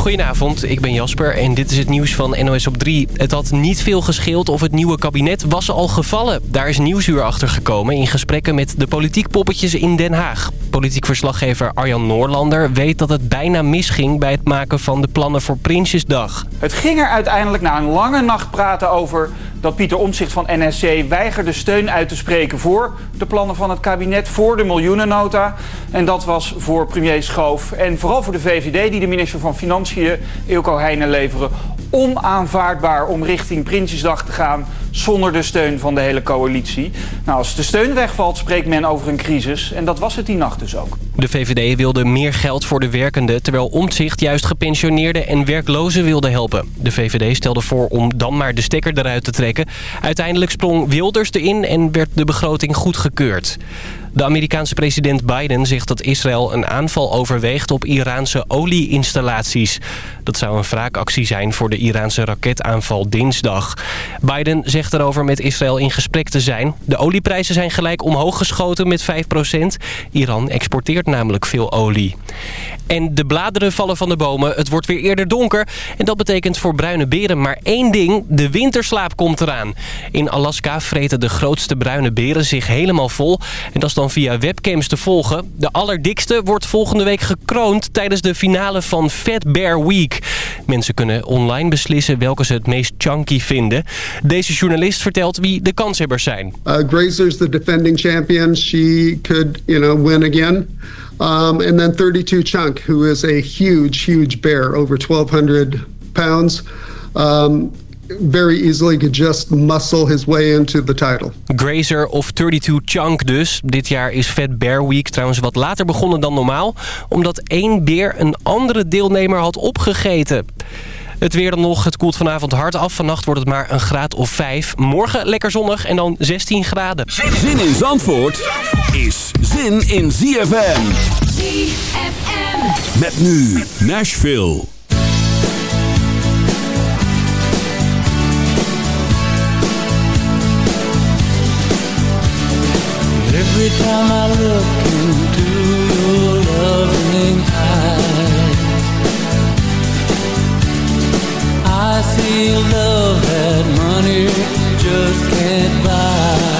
Goedenavond, ik ben Jasper en dit is het nieuws van NOS op 3. Het had niet veel gescheeld of het nieuwe kabinet was al gevallen. Daar is Nieuwsuur achter gekomen in gesprekken met de politiek poppetjes in Den Haag. Politiek verslaggever Arjan Noorlander weet dat het bijna misging... bij het maken van de plannen voor Prinsjesdag. Het ging er uiteindelijk na een lange nacht praten over dat Pieter Omtzigt van NSC weigerde steun uit te spreken voor de plannen van het kabinet, voor de miljoenennota. En dat was voor premier Schoof en vooral voor de VVD, die de minister van Financiën, Ilko Heijnen, leveren, onaanvaardbaar om richting Prinsjesdag te gaan zonder de steun van de hele coalitie. Nou, als de steun wegvalt, spreekt men over een crisis. En dat was het die nacht dus ook. De VVD wilde meer geld voor de werkenden... terwijl Omtzigt juist gepensioneerden en werklozen wilde helpen. De VVD stelde voor om dan maar de stekker eruit te trekken. Uiteindelijk sprong Wilders erin en werd de begroting goedgekeurd. De Amerikaanse president Biden zegt dat Israël een aanval overweegt op Iraanse olieinstallaties. Dat zou een wraakactie zijn voor de Iraanse raketaanval dinsdag. Biden zegt erover met Israël in gesprek te zijn. De olieprijzen zijn gelijk omhoog geschoten met 5%. Iran exporteert namelijk veel olie. En de bladeren vallen van de bomen. Het wordt weer eerder donker. En dat betekent voor bruine beren maar één ding. De winterslaap komt eraan. In Alaska vreten de grootste bruine beren zich helemaal vol. En dat is dan via webcams te volgen. De allerdikste wordt volgende week gekroond tijdens de finale van Fat Bear Week. Mensen kunnen online beslissen welke ze het meest chunky vinden. Deze journalist vertelt wie de kanshebbers zijn. Uh, Grazer's the defending champion. She could, you know, win again. Um, and then 32 Chunk, who is a huge, huge bear, over 1,200 pounds. Um, very easily could just muscle his way into the title. Grazer of 32 Chunk dus. Dit jaar is Fat Bear Week trouwens wat later begonnen dan normaal... omdat één beer een andere deelnemer had opgegeten. Het weer dan nog. Het koelt vanavond hard af. Vannacht wordt het maar een graad of 5. Morgen lekker zonnig en dan 16 graden. Zin in Zandvoort is zin in ZFM. ZFM. Met nu Nashville. See love that money just can't buy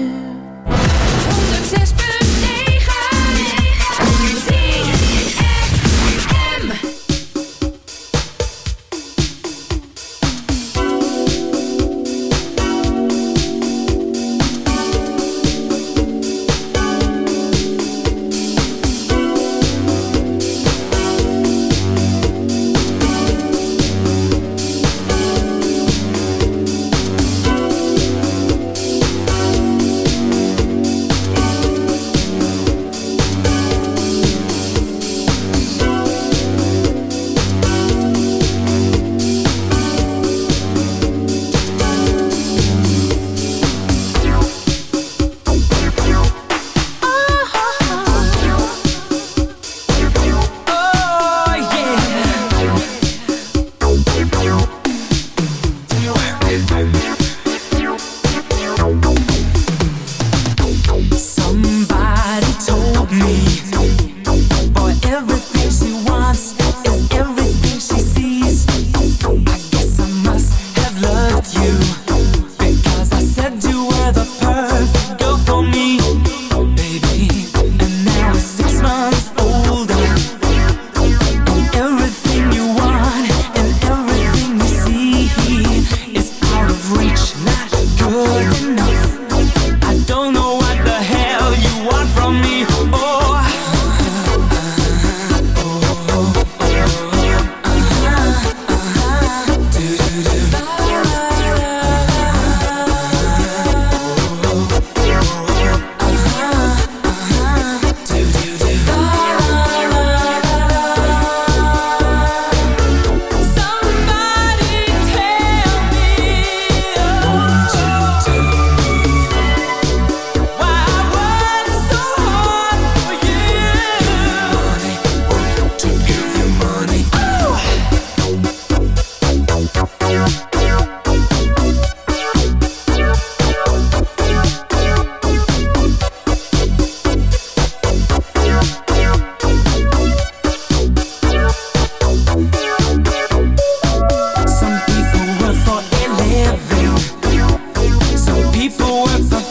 People work for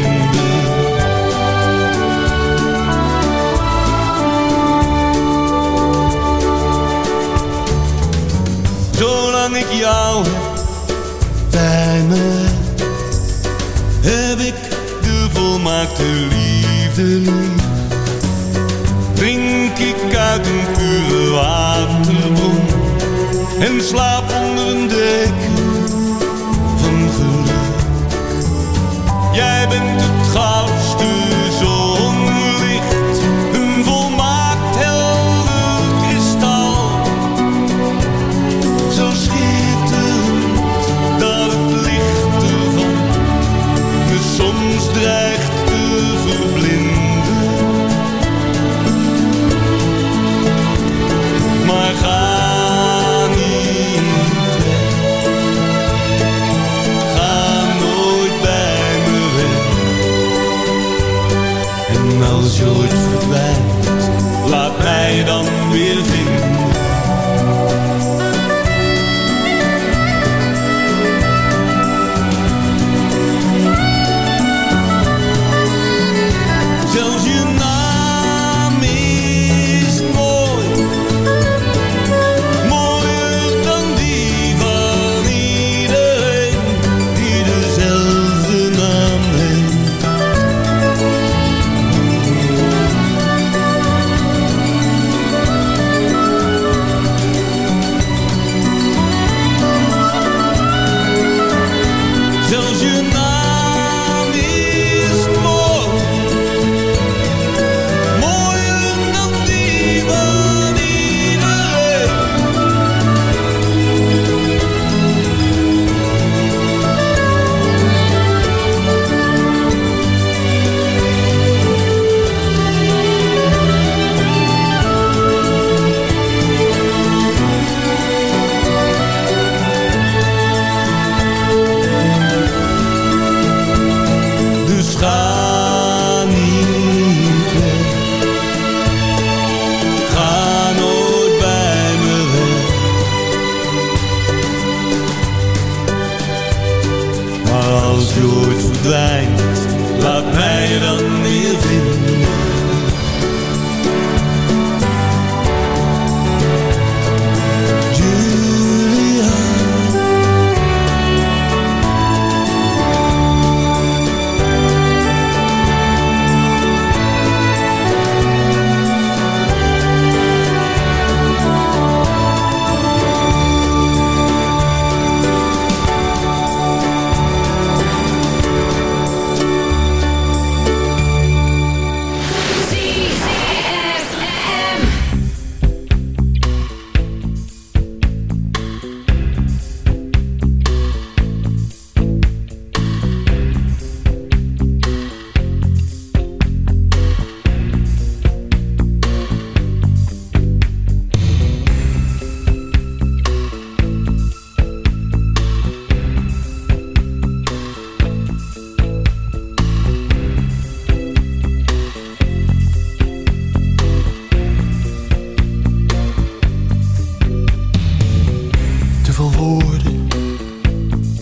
smaakt de liefde lief. Drink ik uit een pure waterbron en slaap onder een dek.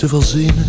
zoveel zinnen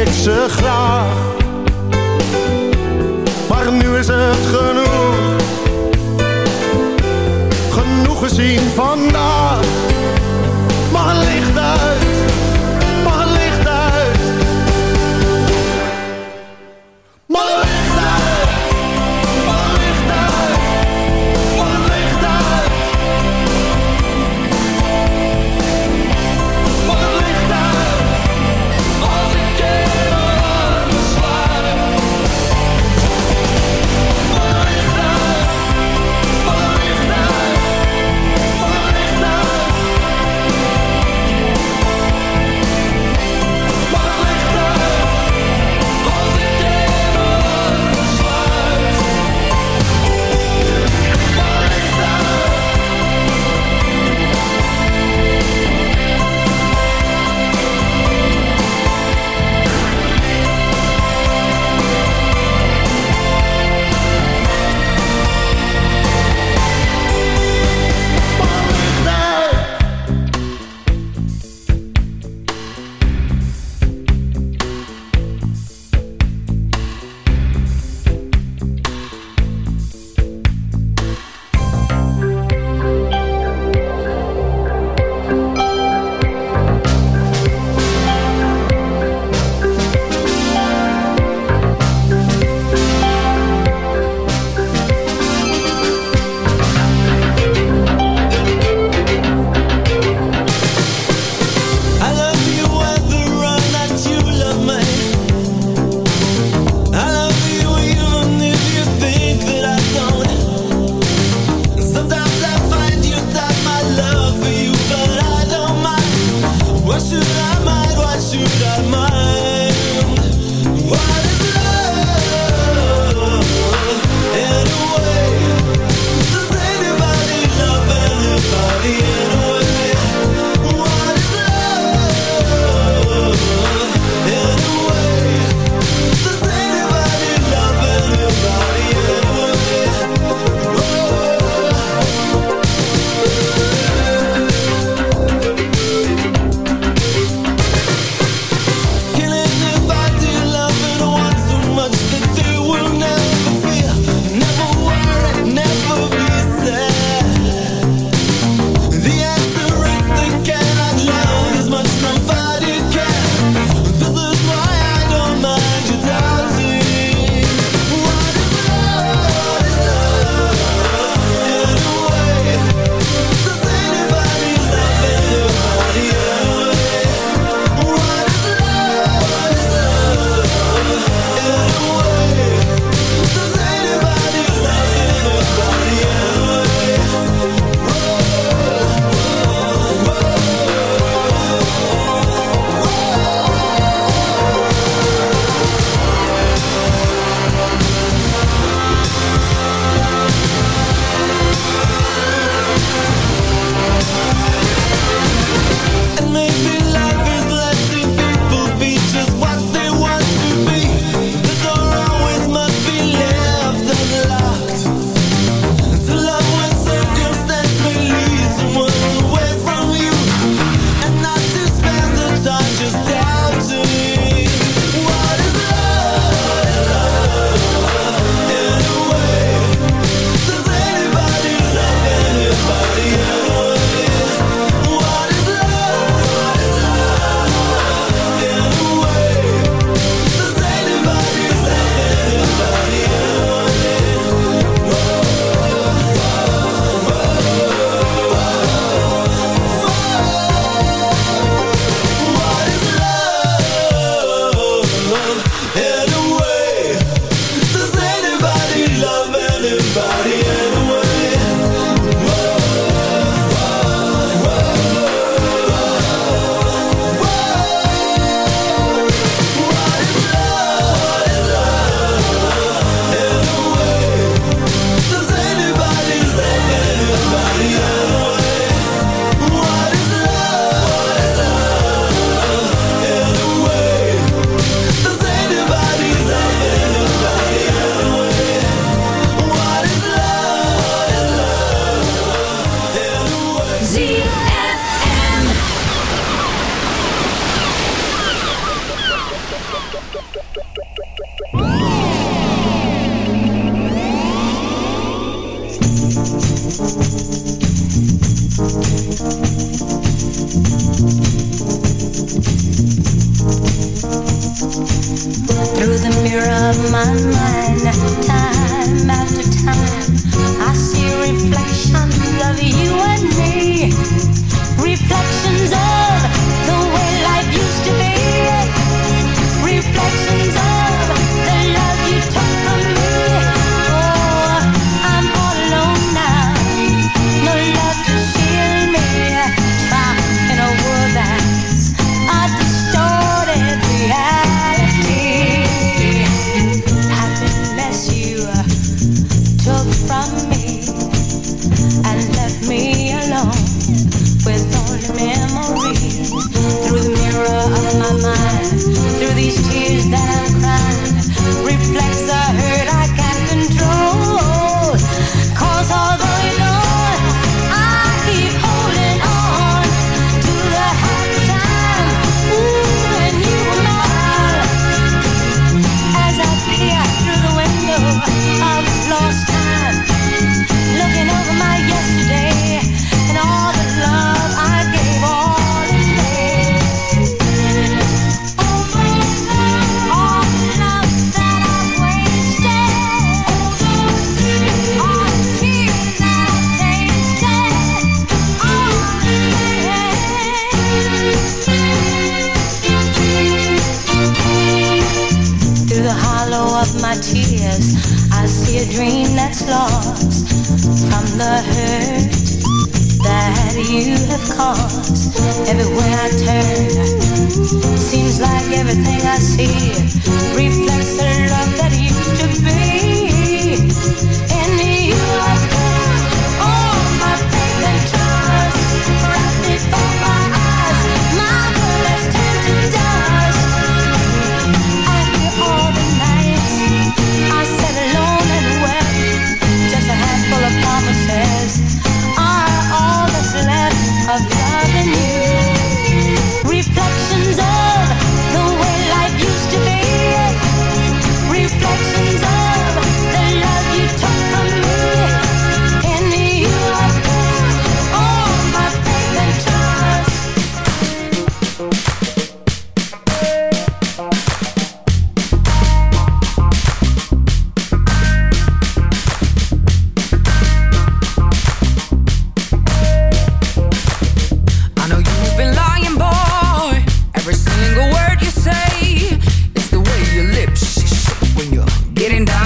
ik ze graag.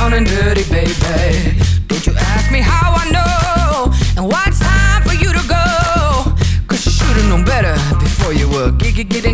down and dirty, baby. Don't you ask me how I know and why it's time for you to go. Cause you should've known better before you were getting